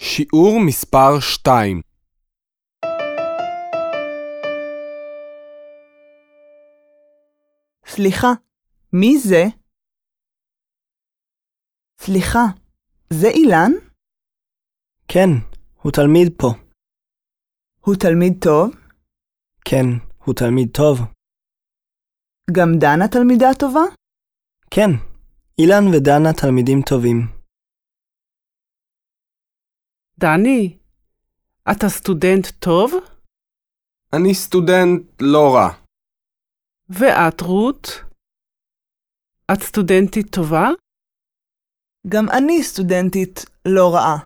שיעור מספר 2 סליחה, מי זה? סליחה, זה אילן? כן, הוא תלמיד פה. הוא תלמיד טוב? כן, הוא תלמיד טוב. גם דנה תלמידה טובה? כן, אילן ודנה תלמידים טובים. דני, אתה סטודנט טוב? אני סטודנט לא רע. ואת, רות? את סטודנטית טובה? גם אני סטודנטית לא רעה.